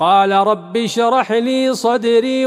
قال رب اشرح لي صدري